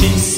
She